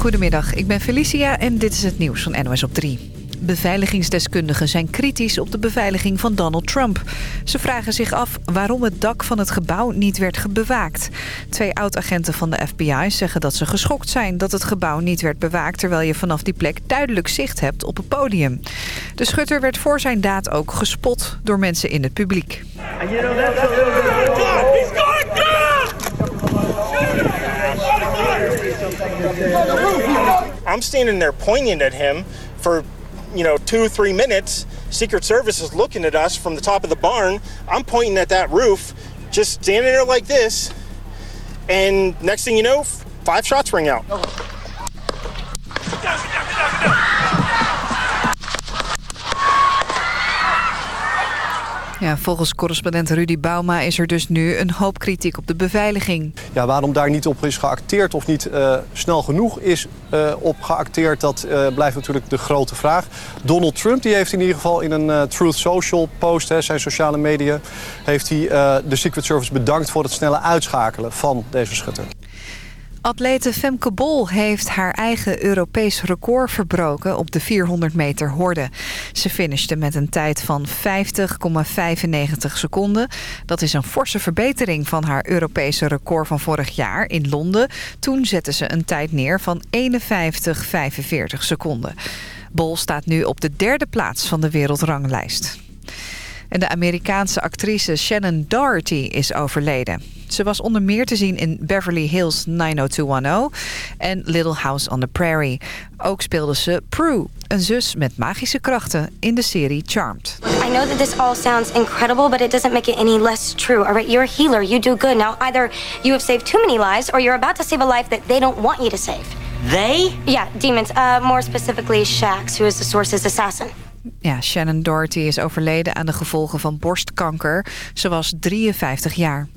Goedemiddag, ik ben Felicia en dit is het nieuws van NOS op 3. Beveiligingsdeskundigen zijn kritisch op de beveiliging van Donald Trump. Ze vragen zich af waarom het dak van het gebouw niet werd bewaakt. Twee oud-agenten van de FBI zeggen dat ze geschokt zijn dat het gebouw niet werd bewaakt... terwijl je vanaf die plek duidelijk zicht hebt op het podium. De schutter werd voor zijn daad ook gespot door mensen in het publiek. I'm standing there pointing at him for, you know, two, three minutes. Secret Service is looking at us from the top of the barn. I'm pointing at that roof, just standing there like this. And next thing you know, five shots ring out. Ja, volgens correspondent Rudy Bauma is er dus nu een hoop kritiek op de beveiliging. Ja, waarom daar niet op is geacteerd of niet uh, snel genoeg is uh, op geacteerd... dat uh, blijft natuurlijk de grote vraag. Donald Trump die heeft in ieder geval in een Truth Social post... Hè, zijn sociale media, heeft hij de Secret Service bedankt... voor het snelle uitschakelen van deze schutter. Atlete Femke Bol heeft haar eigen Europees record verbroken op de 400 meter horde. Ze finishte met een tijd van 50,95 seconden. Dat is een forse verbetering van haar Europese record van vorig jaar in Londen. Toen zette ze een tijd neer van 51,45 seconden. Bol staat nu op de derde plaats van de wereldranglijst. En de Amerikaanse actrice Shannon Doherty is overleden. Ze was onder meer te zien in Beverly Hills 90210 en Little House on the Prairie. Ook speelde ze Prue, een zus met magische krachten in de serie Charmed. I know that this all sounds incredible, but it doesn't make it any less true. All right, you're a healer, you do good. Now either you have saved too many lives or you're about to save a life that they don't want you to save. They? Yeah, demons. Uh, more specifically Shax, who is the Source's assassin. Ja, Shannon Doherty is overleden aan de gevolgen van borstkanker. Ze was 53 jaar.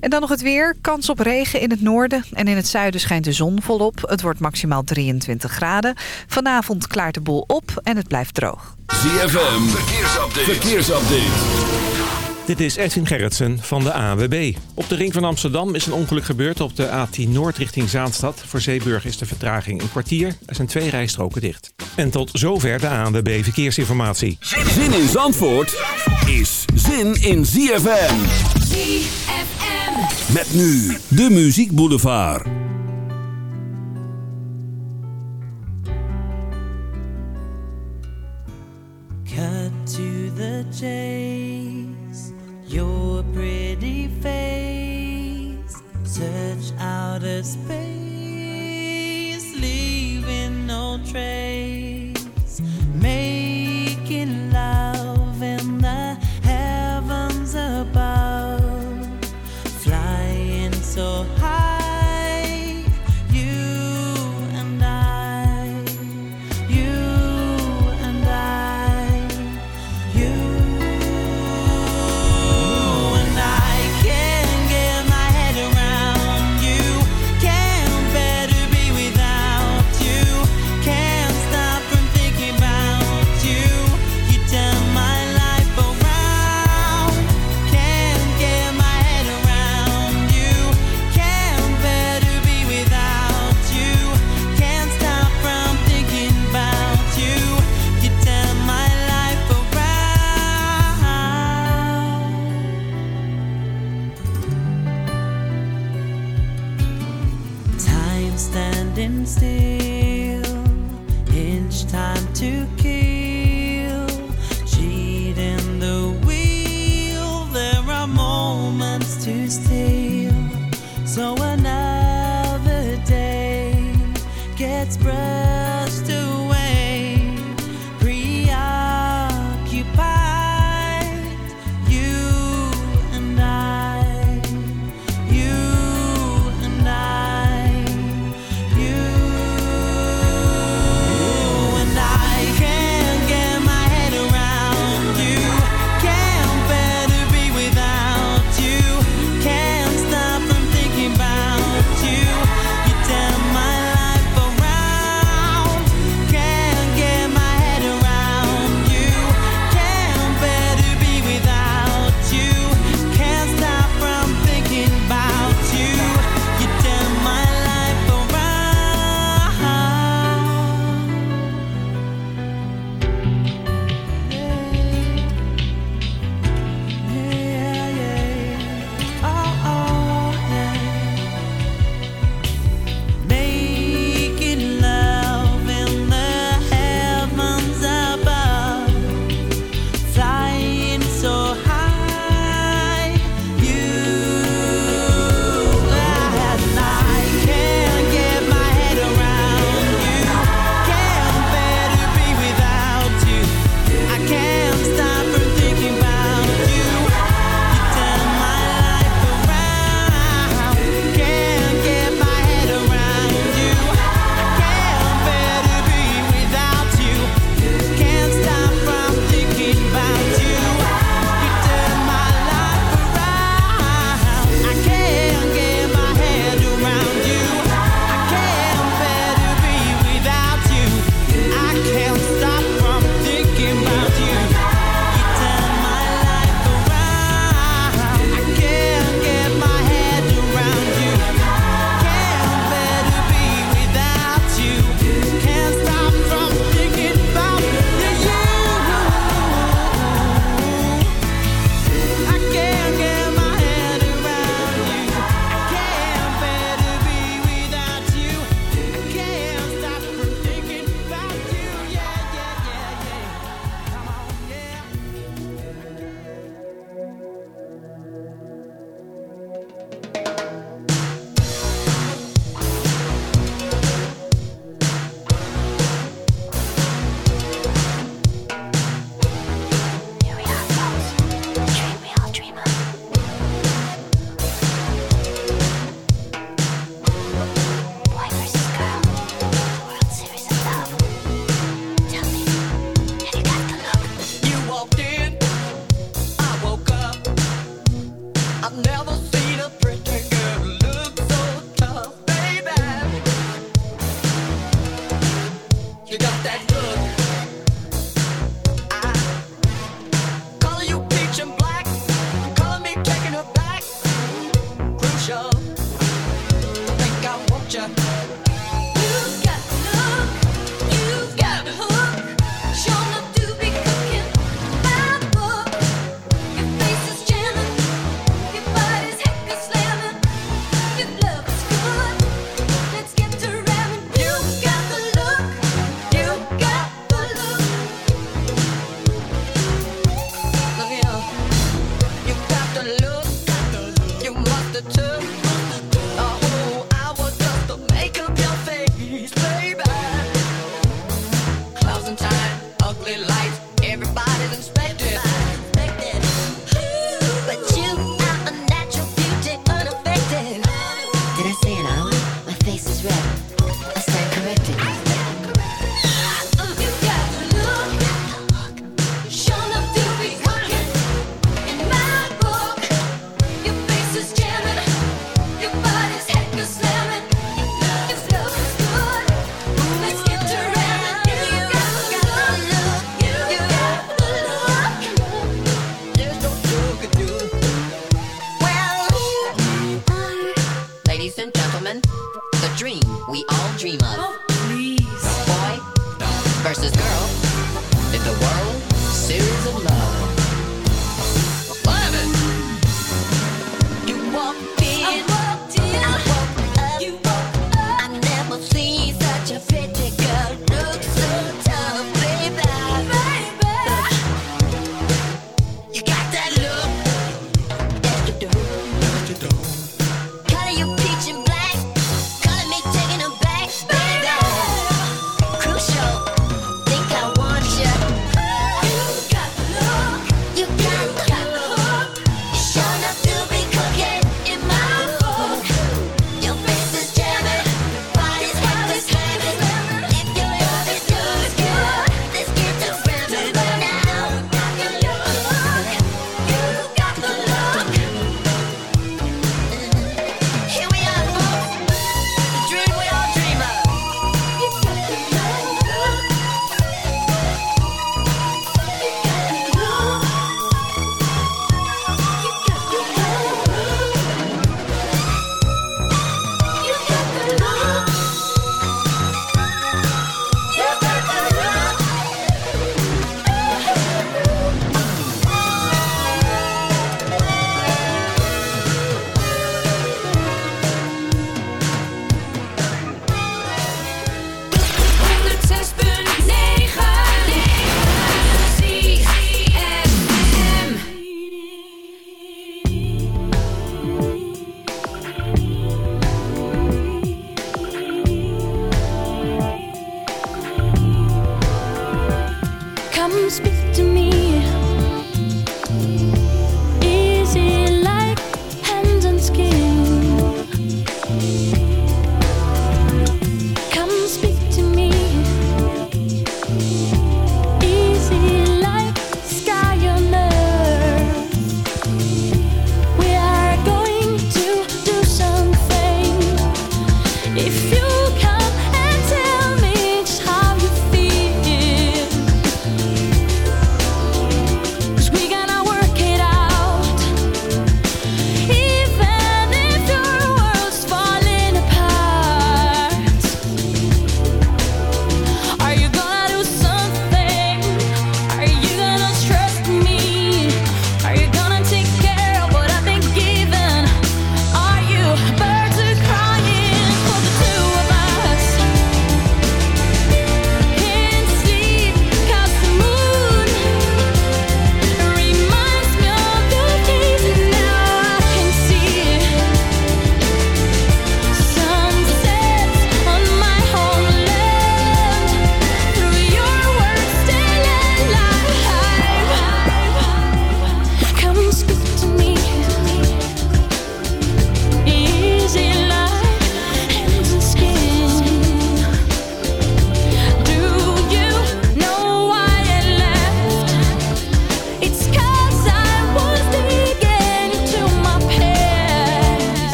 En dan nog het weer. Kans op regen in het noorden. En in het zuiden schijnt de zon volop. Het wordt maximaal 23 graden. Vanavond klaart de boel op en het blijft droog. ZFM, verkeersupdate. verkeersupdate. Dit is Edwin Gerritsen van de ANWB. Op de ring van Amsterdam is een ongeluk gebeurd op de A10 Noord richting Zaanstad. Voor Zeeburg is de vertraging een kwartier. Er zijn twee rijstroken dicht. En tot zover de ANWB Verkeersinformatie. Zin in Zandvoort is zin in ZFM. ZFM. Met nu de Muziek Boulevard. Cut to the chase. Your pretty face. Search outer space. Leaving no trace. Making love in the heavens above.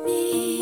Me.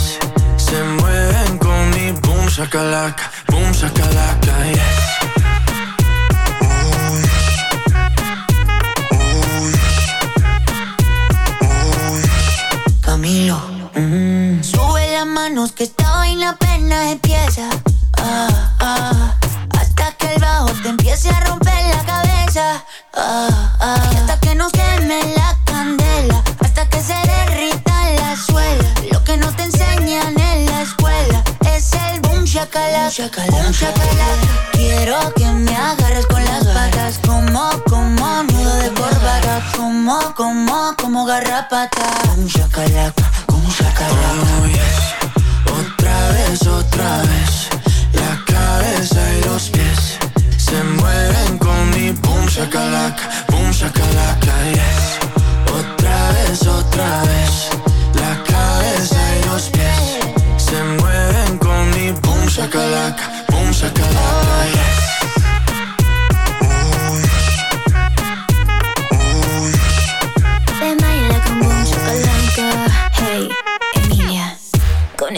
se mueven con mi boom, shakalaka, boom, shakalaka, yes. Camilo. Sube las manos que esta vaina apenas empieza. Ah, ah, hasta que el bajo te empiece a romper la cabeza. Ah, ah, hasta que no Boom shakalaka. Quiero que me agarres con las patas. Como, como nudo de corbata. Como, como, como garrapata. Boom shakalaka. Boom shakalaka. Oh, yes. Otra vez, otra vez. La cabeza y los pies se mueven con mi boom shakalaka, boom shakalaka, yes. Otra vez, otra vez.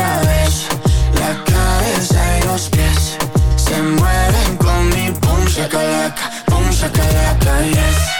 La cabeza y los pies se mueven con mi boom shakalaka, shakalaka, yes.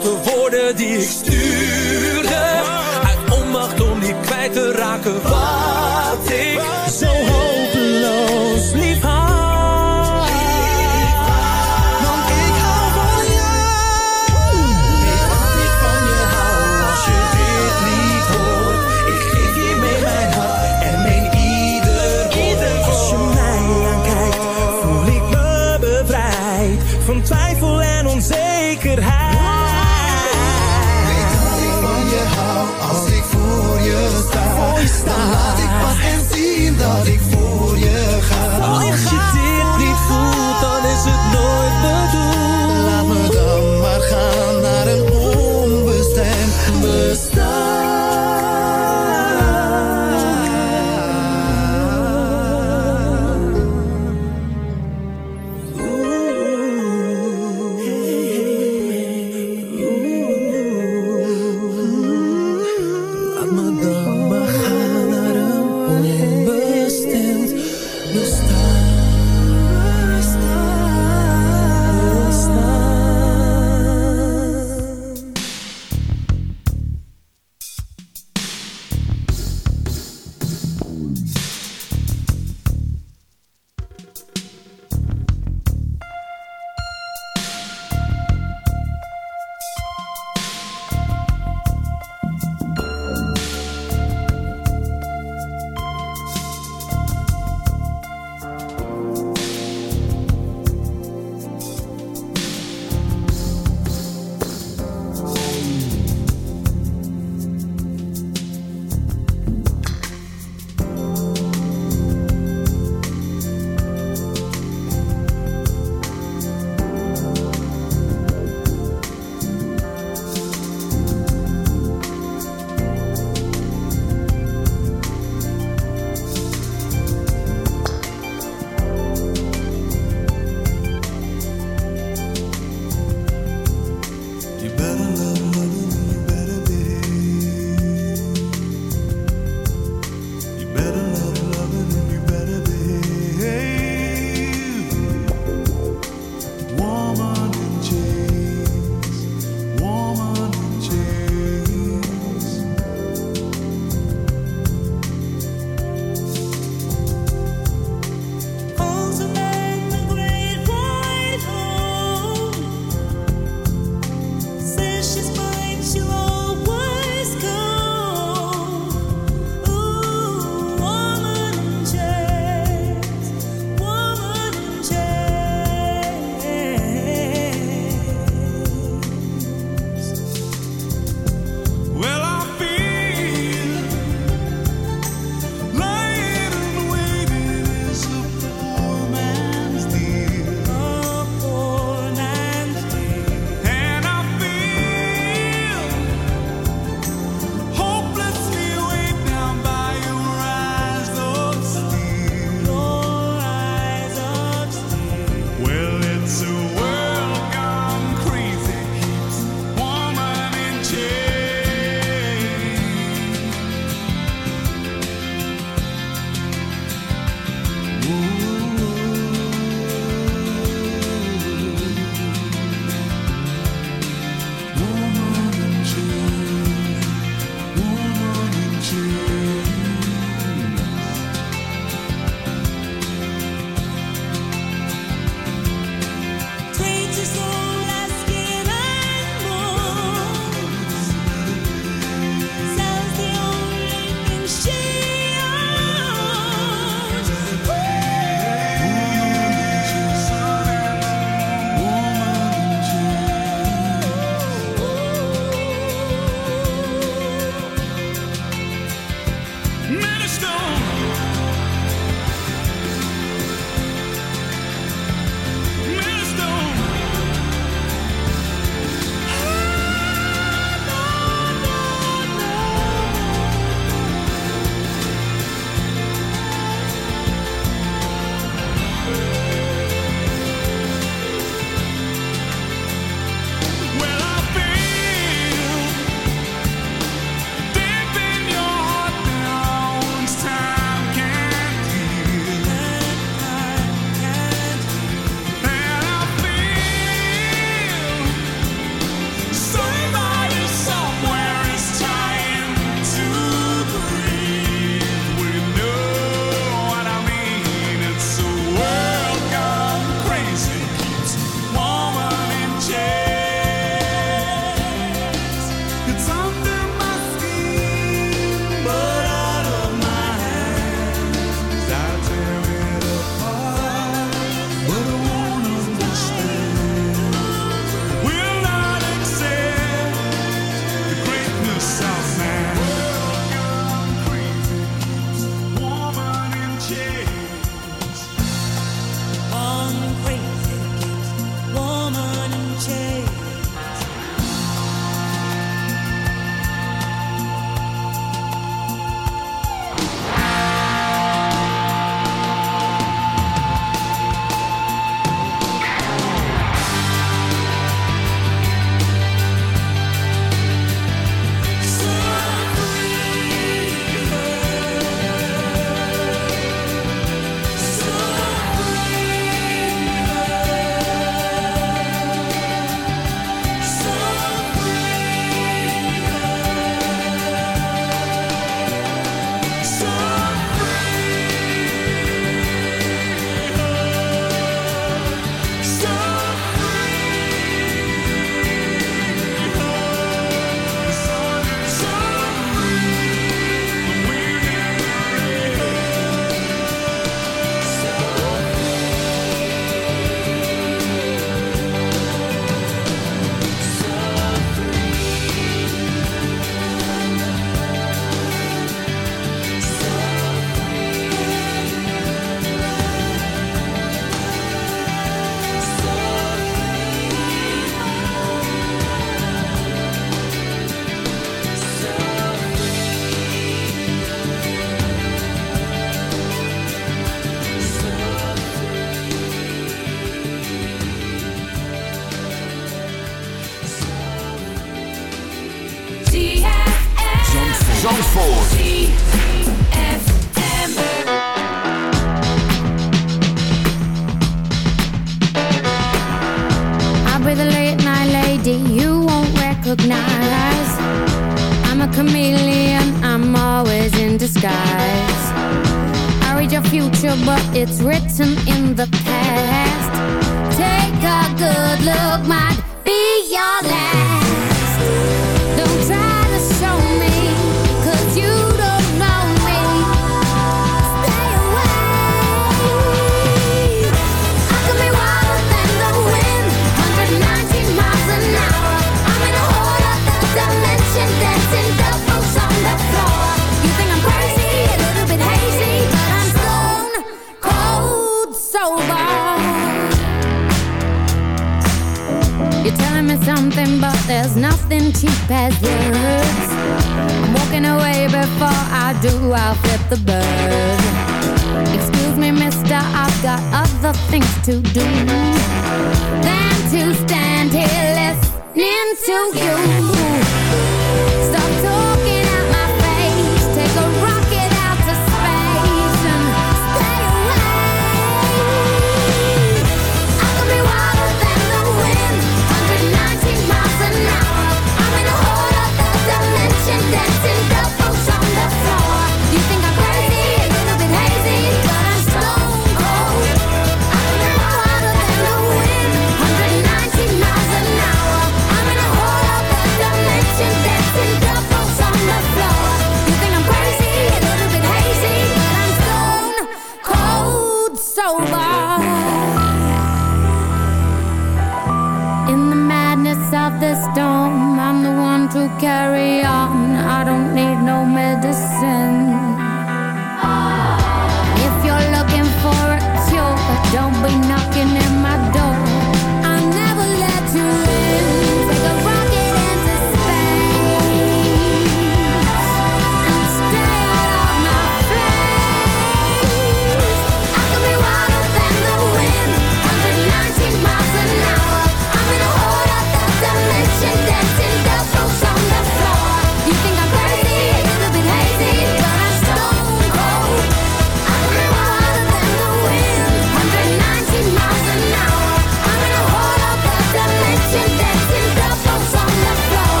Foute woorden die ik stuurde. Uit onmacht om niet kwijt te raken wat ik bestaan.